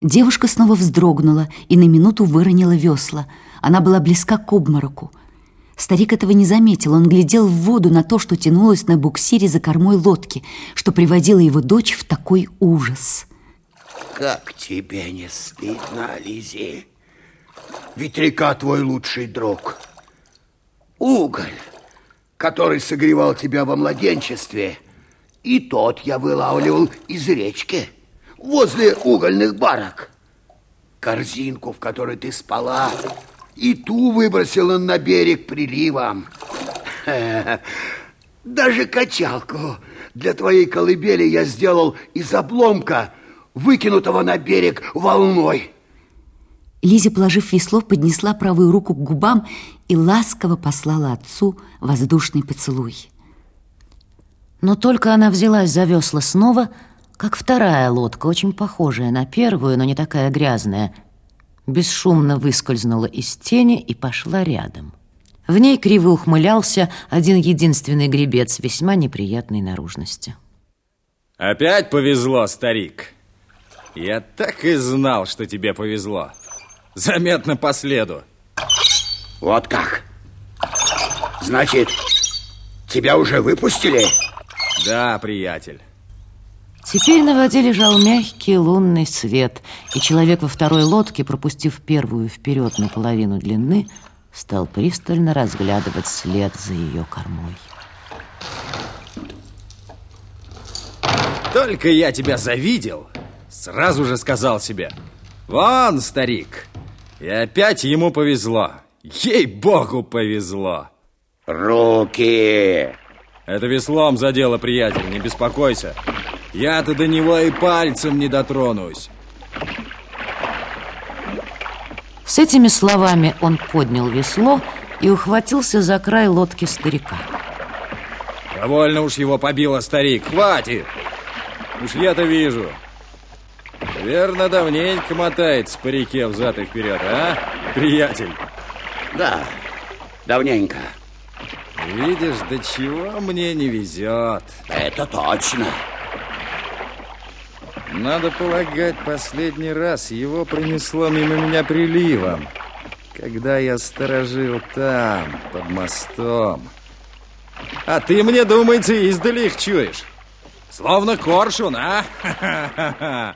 Девушка снова вздрогнула и на минуту выронила весла. Она была близка к обмороку. Старик этого не заметил. Он глядел в воду на то, что тянулось на буксире за кормой лодки, что приводило его дочь в такой ужас. Как тебе не стыдно, Лизи? Ведь река твой лучший друг. Уголь, который согревал тебя во младенчестве, и тот я вылавливал из речки возле угольных барок. Корзинку, в которой ты спала, и ту выбросила на берег приливом. Даже качалку для твоей колыбели я сделал из обломка, выкинутого на берег волной. Лиза, положив весло, поднесла правую руку к губам и ласково послала отцу воздушный поцелуй. Но только она взялась за весла снова, как вторая лодка, очень похожая на первую, но не такая грязная, бесшумно выскользнула из тени и пошла рядом. В ней криво ухмылялся один единственный гребец весьма неприятной наружности. Опять повезло, старик. Я так и знал, что тебе повезло. Заметно по следу. Вот как? Значит, тебя уже выпустили? Да, приятель. Теперь на воде лежал мягкий лунный свет, и человек во второй лодке, пропустив первую вперед наполовину длины, стал пристально разглядывать след за ее кормой. Только я тебя завидел, сразу же сказал себе, вон, старик, и опять ему повезло, ей-богу повезло. Руки! Это веслом задело, приятель, не беспокойся. Я-то до него и пальцем не дотронусь. С этими словами он поднял весло и ухватился за край лодки старика. Довольно уж его побило, старик, хватит! Уж я-то вижу. Верно, давненько мотается по реке взад и вперед, а, приятель? Да, давненько. Видишь, до чего мне не везет. Это точно. Надо полагать, последний раз его принесло мимо меня приливом, когда я сторожил там, под мостом. А ты, мне думается, издали их чуешь. Словно коршун, а?